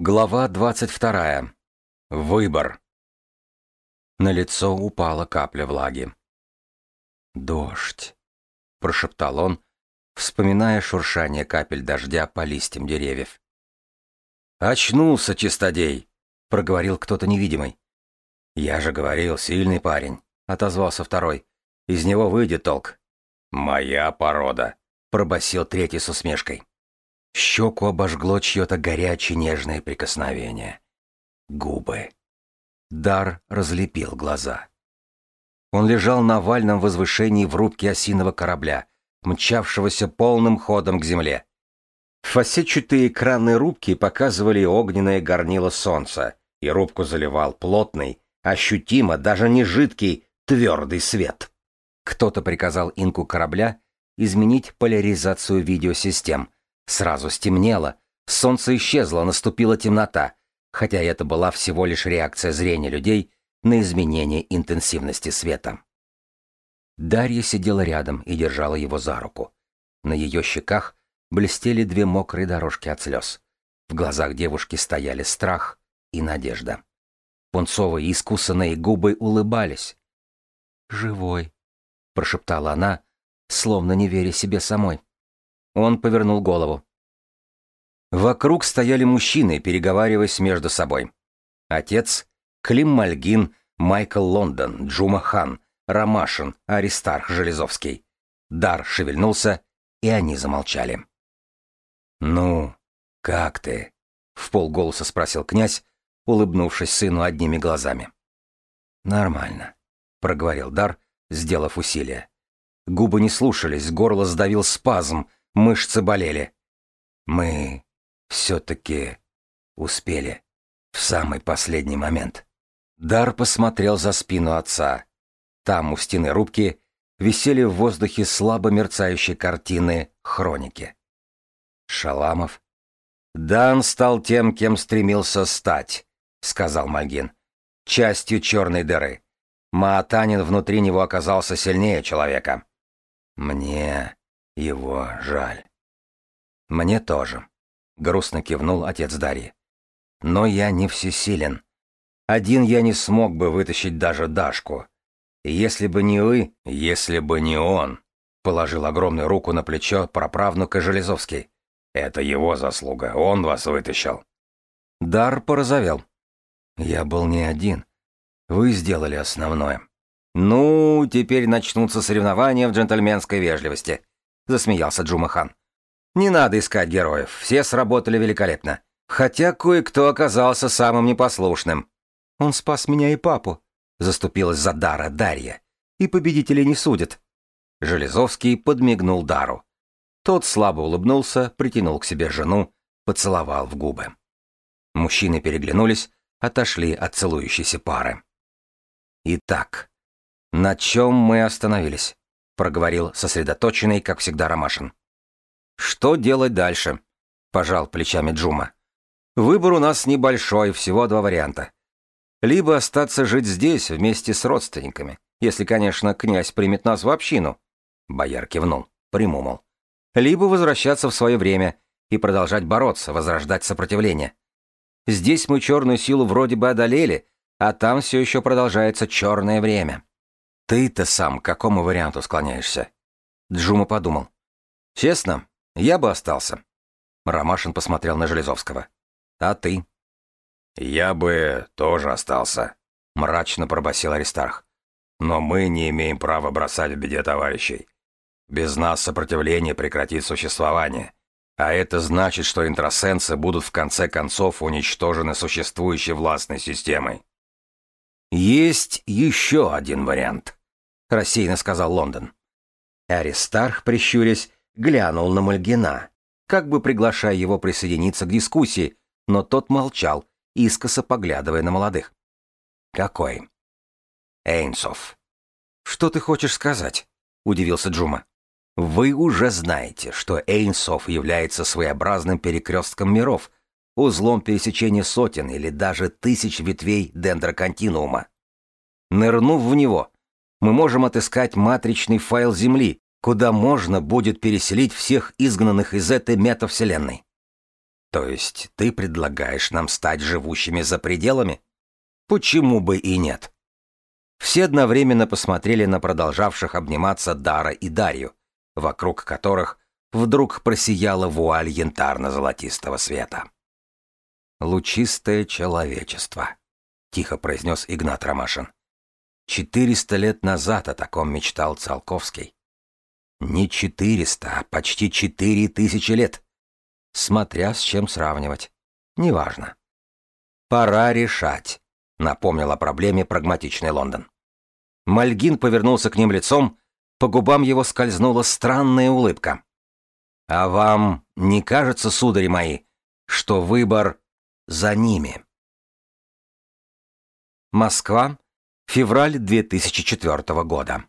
Глава 22. Выбор. На лицо упала капля влаги. «Дождь», — прошептал он, вспоминая шуршание капель дождя по листьям деревьев. «Очнулся, чистодей!» — проговорил кто-то невидимый. «Я же говорил, сильный парень», — отозвался второй. «Из него выйдет толк». «Моя порода», — пробасил третий с усмешкой. Щеку обожгло чье-то горячее нежное прикосновение. Губы. Дар разлепил глаза. Он лежал на вальном возвышении в рубке осиного корабля, мчавшегося полным ходом к земле. Фасетчатые экраны рубки показывали огненное горнило солнца, и рубку заливал плотный, ощутимо, даже не жидкий, твердый свет. Кто-то приказал инку корабля изменить поляризацию видеосистем — Сразу стемнело, солнце исчезло, наступила темнота, хотя это была всего лишь реакция зрения людей на изменение интенсивности света. Дарья сидела рядом и держала его за руку. На ее щеках блестели две мокрые дорожки от слез. В глазах девушки стояли страх и надежда. Пунцовые искусанные губы улыбались. «Живой», — прошептала она, словно не веря себе самой. Он повернул голову. Вокруг стояли мужчины, переговариваясь между собой. Отец, Клим Мальгин, Майкл Лондон, Джума Хан, Ромашин, Аристарх Железовский. Дар шевельнулся, и они замолчали. «Ну, как ты?» — в полголоса спросил князь, улыбнувшись сыну одними глазами. «Нормально», — проговорил Дар, сделав усилие. Губы не слушались, горло сдавил спазм, мышцы болели. Мы все-таки успели в самый последний момент. Дар посмотрел за спину отца. Там, у стены рубки, висели в воздухе слабо мерцающие картины хроники. Шаламов. «Дан стал тем, кем стремился стать», — сказал Мальгин. «Частью черной дыры. Маатанин внутри него оказался сильнее человека. Мне его жаль. Мне тоже. Грустно кивнул отец Дарьи. Но я не всесилен. Один я не смог бы вытащить даже Дашку. Если бы не вы, если бы не он, положил огромную руку на плечо праправнука Железовский. Это его заслуга, он вас вытащил. Дар порозовел. Я был не один. Вы сделали основное. Ну, теперь начнутся соревнования в джентльменской вежливости засмеялся Джумахан. Не надо искать героев, все сработали великолепно. Хотя кое-кто оказался самым непослушным. Он спас меня и папу, заступилась за Дара Дарья. И победителей не судят. Железовский подмигнул Дару. Тот слабо улыбнулся, притянул к себе жену, поцеловал в губы. Мужчины переглянулись, отошли от целующейся пары. Итак, на чем мы остановились? Проговорил сосредоточенный, как всегда, Ромашин. «Что делать дальше?» — пожал плечами Джума. «Выбор у нас небольшой, всего два варианта. Либо остаться жить здесь вместе с родственниками, если, конечно, князь примет нас в общину». Бояр кивнул, примумал. «Либо возвращаться в свое время и продолжать бороться, возрождать сопротивление. Здесь мы черную силу вроде бы одолели, а там все еще продолжается черное время». «Ты-то сам к какому варианту склоняешься?» Джума подумал. «Честно, я бы остался». Ромашин посмотрел на Железовского. «А ты?» «Я бы тоже остался», — мрачно пробасил Аристарх. «Но мы не имеем права бросать в беде товарищей. Без нас сопротивление прекратит существование. А это значит, что интросенсы будут в конце концов уничтожены существующей властной системой». «Есть еще один вариант», — рассеянно сказал Лондон. Аристарх, прищурясь, глянул на Мальгина, как бы приглашая его присоединиться к дискуссии, но тот молчал, искоса поглядывая на молодых. «Какой?» «Эйнсов». «Что ты хочешь сказать?» — удивился Джума. «Вы уже знаете, что Эйнсов является своеобразным перекрестком миров, узлом пересечения сотен или даже тысяч ветвей дендроконтинуума. Нырнув в него, мы можем отыскать матричный файл Земли, куда можно будет переселить всех изгнанных из этой метавселенной. То есть ты предлагаешь нам стать живущими за пределами? Почему бы и нет? Все одновременно посмотрели на продолжавших обниматься Дара и Дарью, вокруг которых вдруг просияла вуаль янтарно-золотистого света. «Лучистое человечество», — тихо произнес Игнат Ромашин. «Четыреста лет назад о таком мечтал Циолковский. Не четыреста, а почти четыре тысячи лет. Смотря с чем сравнивать. Неважно. Пора решать, напомнил о проблеме прагматичный Лондон. Мальгин повернулся к ним лицом, по губам его скользнула странная улыбка. А вам не кажется, судари мои, что выбор за ними? Москва, февраль 2004 года.